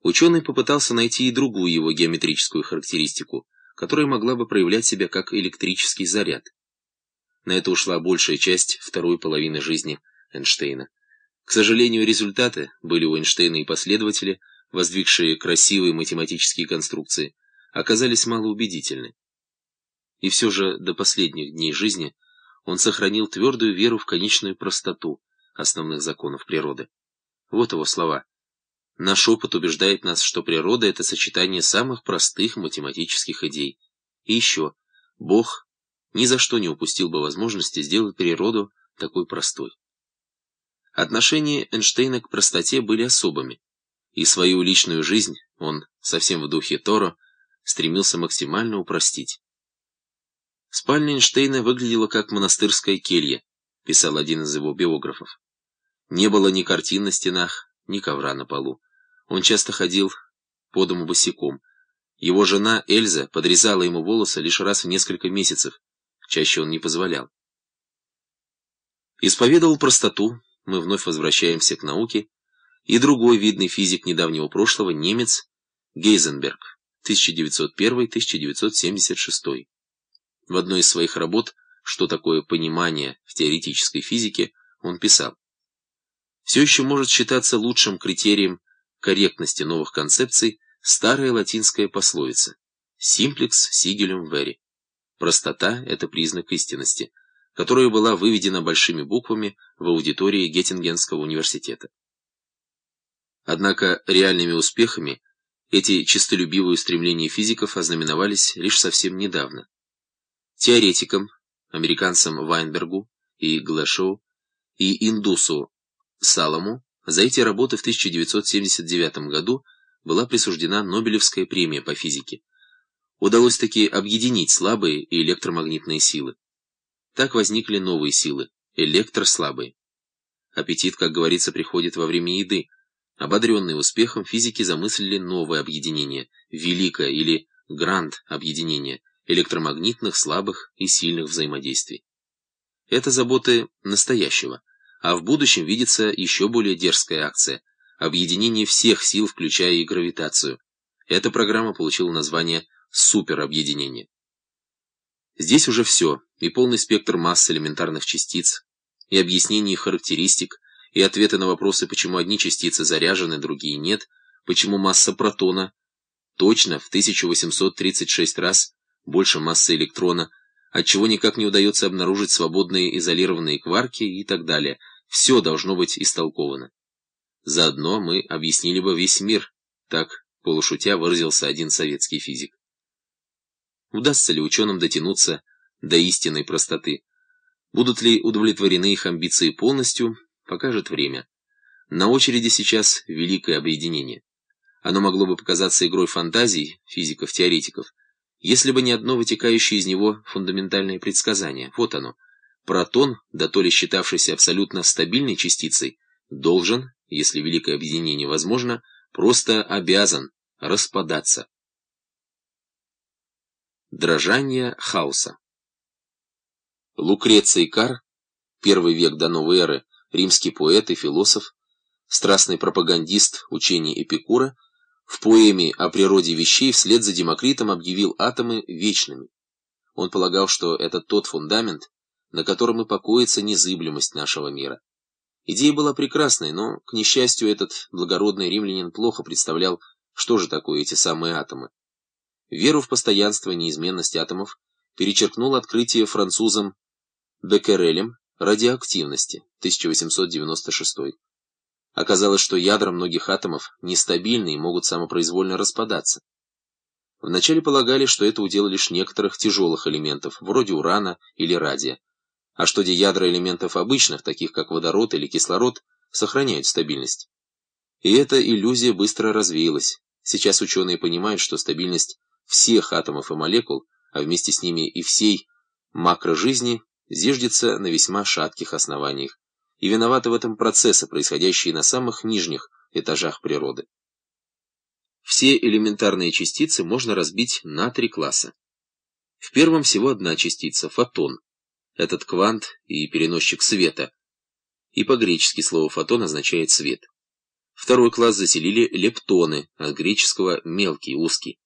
Ученый попытался найти и другую его геометрическую характеристику, которая могла бы проявлять себя как электрический заряд. На это ушла большая часть второй половины жизни Эйнштейна. К сожалению, результаты были у Эйнштейна и последователи, воздвигшие красивые математические конструкции, оказались малоубедительны. И все же до последних дней жизни он сохранил твердую веру в конечную простоту основных законов природы. Вот его слова. Наш опыт убеждает нас, что природа — это сочетание самых простых математических идей. И еще, Бог ни за что не упустил бы возможности сделать природу такой простой. Отношения Эйнштейна к простоте были особыми, и свою личную жизнь он, совсем в духе Торо, стремился максимально упростить. Спальня Эйнштейна выглядела как монастырская келья, писал один из его биографов. Не было ни картин на стенах, ни ковра на полу. Он часто ходил по дому босиком. Его жена Эльза подрезала ему волосы лишь раз в несколько месяцев, чаще он не позволял. Исповедовал простоту, мы вновь возвращаемся к науке, и другой видный физик недавнего прошлого, немец Гейзенберг, 1901-1976. В одной из своих работ «Что такое понимание в теоретической физике» он писал все еще может считаться лучшим критерием корректности новых концепций старая латинская пословица «simplex sigillum veri» – простота – это признак истинности, которая была выведена большими буквами в аудитории Геттингенского университета. Однако реальными успехами эти честолюбивые устремления физиков ознаменовались лишь совсем недавно. Теоретикам, американцам Вайнбергу и Глэшоу и индусу Салому за эти работы в 1979 году была присуждена Нобелевская премия по физике. Удалось таки объединить слабые и электромагнитные силы. Так возникли новые силы, электрослабые. Аппетит, как говорится, приходит во время еды. Ободренные успехом, физики замыслили новое объединение, великое или гранд объединение электромагнитных, слабых и сильных взаимодействий. Это заботы настоящего а в будущем видится еще более дерзкая акция – объединение всех сил, включая и гравитацию. Эта программа получила название «Суперобъединение». Здесь уже все, и полный спектр масс элементарных частиц, и объяснение их характеристик, и ответы на вопросы, почему одни частицы заряжены, другие нет, почему масса протона точно в 1836 раз больше массы электрона, отчего никак не удается обнаружить свободные изолированные кварки и так далее. Все должно быть истолковано. Заодно мы объяснили бы весь мир, так, полушутя, выразился один советский физик. Удастся ли ученым дотянуться до истинной простоты? Будут ли удовлетворены их амбиции полностью, покажет время. На очереди сейчас великое объединение. Оно могло бы показаться игрой фантазий физиков-теоретиков, если бы не одно вытекающее из него фундаментальное предсказание. Вот оно. Протон, да то ли считавшийся абсолютно стабильной частицей, должен, если великое объединение возможно, просто обязан распадаться. Дрожание хаоса Лукреций Кар, первый век до новой эры, римский поэт и философ, страстный пропагандист учений Эпикура, в поэме о природе вещей вслед за Демокритом объявил атомы вечными. Он полагал, что это тот фундамент, на котором и покоится незыблемость нашего мира. Идея была прекрасной, но, к несчастью, этот благородный римлянин плохо представлял, что же такое эти самые атомы. Веру в постоянство и неизменность атомов перечеркнул открытие французом Беккерелем радиоактивности 1896 Оказалось, что ядра многих атомов нестабильны и могут самопроизвольно распадаться. Вначале полагали, что это удел лишь некоторых тяжелых элементов, вроде урана или радия, а что где ядра элементов обычных, таких как водород или кислород, сохраняют стабильность. И эта иллюзия быстро развеялась. Сейчас ученые понимают, что стабильность всех атомов и молекул, а вместе с ними и всей макрожизни, зиждется на весьма шатких основаниях и виноваты в этом процессы, происходящие на самых нижних этажах природы. Все элементарные частицы можно разбить на три класса. В первом всего одна частица – фотон. Этот квант и переносчик света. И по-гречески слово «фотон» означает «свет». Второй класс заселили лептоны, от греческого «мелкий», «узкий».